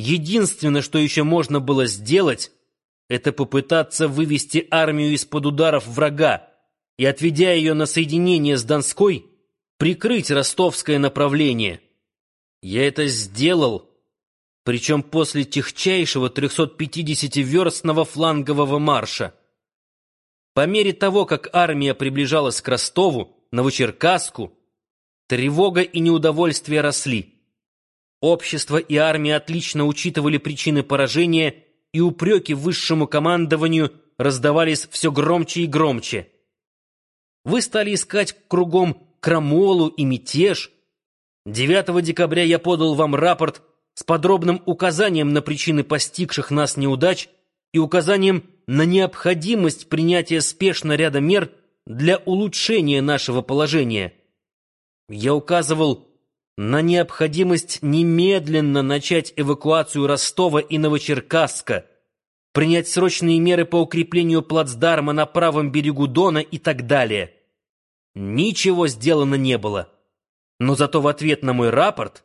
Единственное, что еще можно было сделать, это попытаться вывести армию из-под ударов врага и, отведя ее на соединение с Донской, прикрыть ростовское направление. Я это сделал, причем после техчайшего 350-верстного флангового марша. По мере того, как армия приближалась к Ростову, Новочеркасску, тревога и неудовольствие росли. Общество и армия отлично учитывали причины поражения, и упреки высшему командованию раздавались все громче и громче. Вы стали искать кругом крамолу и мятеж. 9 декабря я подал вам рапорт с подробным указанием на причины постигших нас неудач и указанием на необходимость принятия спешно ряда мер для улучшения нашего положения. Я указывал на необходимость немедленно начать эвакуацию Ростова и Новочеркасска, принять срочные меры по укреплению плацдарма на правом берегу Дона и так далее. Ничего сделано не было. Но зато в ответ на мой рапорт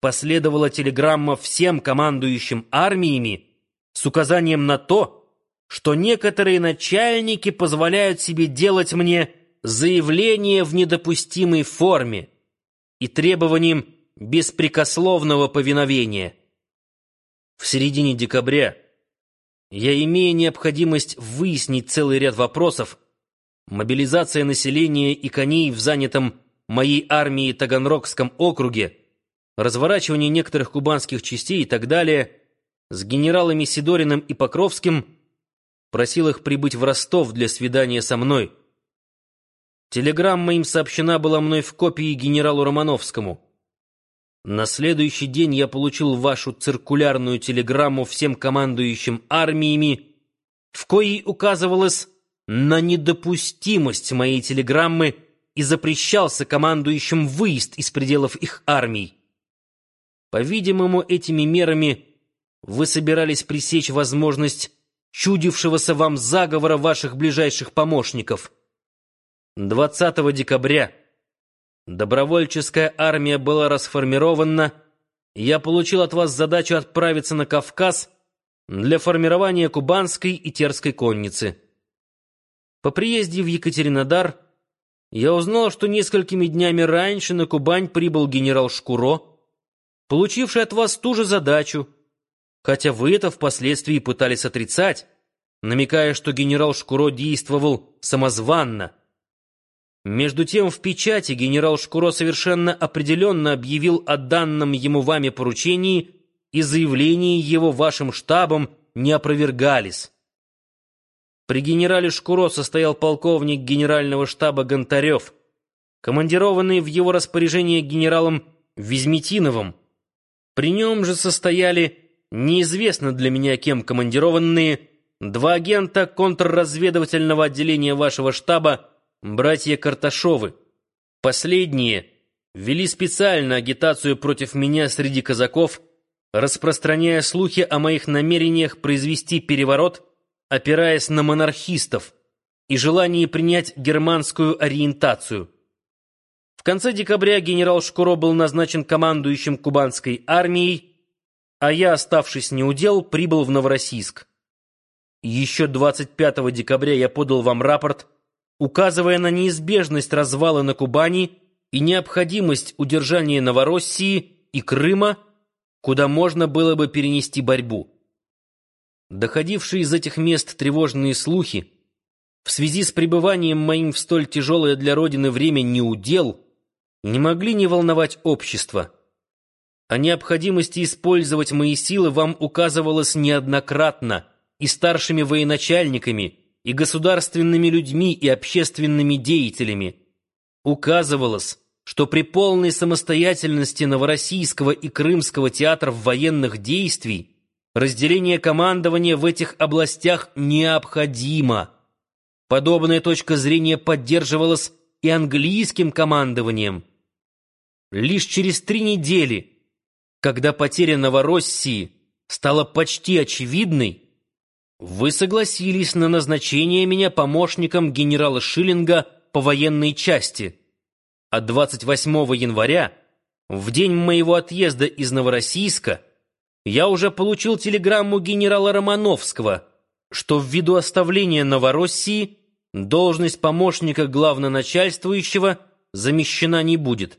последовала телеграмма всем командующим армиями с указанием на то, что некоторые начальники позволяют себе делать мне заявление в недопустимой форме и требованием беспрекословного повиновения. В середине декабря я, имея необходимость выяснить целый ряд вопросов, мобилизация населения и коней в занятом моей армией Таганрогском округе, разворачивание некоторых кубанских частей и так далее, с генералами Сидориным и Покровским просил их прибыть в Ростов для свидания со мной. Телеграмма им сообщена была мной в копии генералу Романовскому. На следующий день я получил вашу циркулярную телеграмму всем командующим армиями, в коей указывалось на недопустимость моей телеграммы и запрещался командующим выезд из пределов их армий. По-видимому, этими мерами вы собирались пресечь возможность чудившегося вам заговора ваших ближайших помощников. 20 декабря добровольческая армия была расформирована, я получил от вас задачу отправиться на Кавказ для формирования кубанской и терской конницы. По приезде в Екатеринодар я узнал, что несколькими днями раньше на Кубань прибыл генерал Шкуро, получивший от вас ту же задачу, хотя вы это впоследствии пытались отрицать, намекая, что генерал Шкуро действовал самозванно. Между тем в печати генерал Шкуро совершенно определенно объявил о данном ему вами поручении, и заявления его вашим штабом не опровергались. При генерале Шкуро состоял полковник генерального штаба Гонтарев, командированный в его распоряжение генералом Визметиновым. При нем же состояли неизвестно для меня кем командированные два агента контрразведывательного отделения вашего штаба, братья Карташовы. Последние вели специально агитацию против меня среди казаков, распространяя слухи о моих намерениях произвести переворот – опираясь на монархистов и желании принять германскую ориентацию. В конце декабря генерал Шкуро был назначен командующим кубанской армией, а я, оставшись неудел, прибыл в Новороссийск. Еще 25 декабря я подал вам рапорт, указывая на неизбежность развала на Кубани и необходимость удержания Новороссии и Крыма, куда можно было бы перенести борьбу. Доходившие из этих мест тревожные слухи, в связи с пребыванием моим в столь тяжелое для Родины время неудел, не могли не волновать общество. О необходимости использовать мои силы вам указывалось неоднократно и старшими военачальниками, и государственными людьми, и общественными деятелями. Указывалось, что при полной самостоятельности Новороссийского и Крымского театров военных действий Разделение командования в этих областях необходимо. Подобная точка зрения поддерживалась и английским командованием. Лишь через три недели, когда потеря Новороссии стала почти очевидной, вы согласились на назначение меня помощником генерала Шиллинга по военной части, а 28 января, в день моего отъезда из Новороссийска, я уже получил телеграмму генерала Романовского, что ввиду оставления Новороссии должность помощника главноначальствующего замещена не будет.